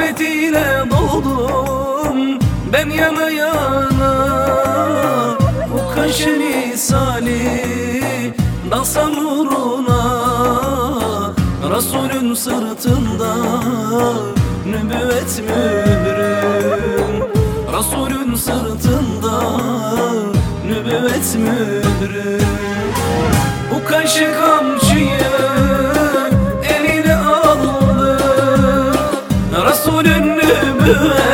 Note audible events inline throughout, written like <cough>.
Hasretiyle doldum ben yana yana. Bu kaşı misali dalsam uğruna Resulün sırtında nübüvvet mührüm Resulün sırtında nübüvvet mührüm Bu kaşı kamçıyı nübüvvet <laughs>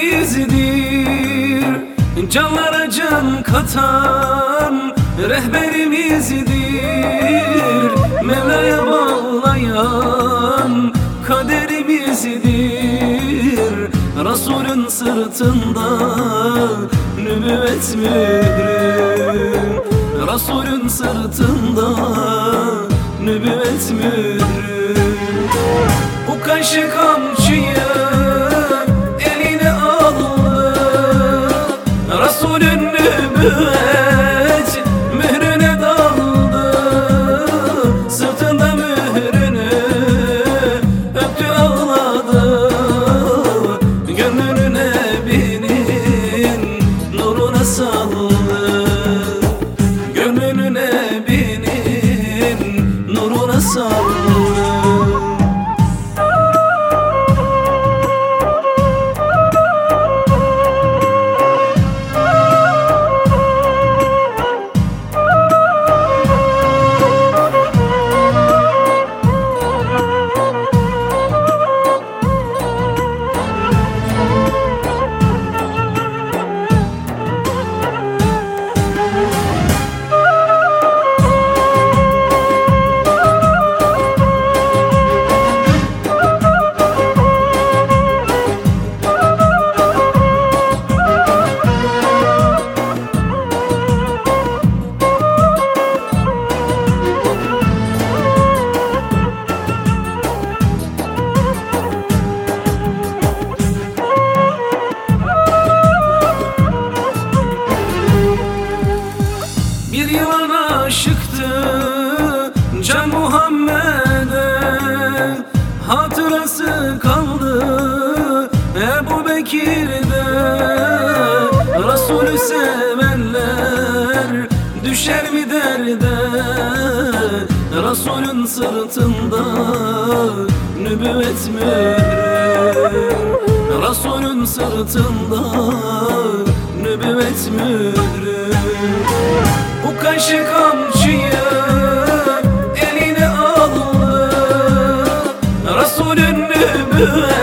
önderimizdir Canlara can katan rehberimizdir. Mevla'ya bağlayan kaderimizdir. Resulün sırtında nübüvvet mührü Resulün sırtında nübüvvet mührü Bu kaşı kamçıyı Resulün nübüvvet mührüne daldı. Sırtında mührünü öptü ağladı. Gönlünü Nebi'nin nuruna saldı. Gönlünü Nebi'nin nuruna saldı Ebu Bekir'de Resulü sevenler Düşer mi derde? Resulün sırtında Nübüvvet mührü Resulün sırtında Nübüvvet mührü bu kaşı kamçıyı eline aldı. Resulün nübüvvet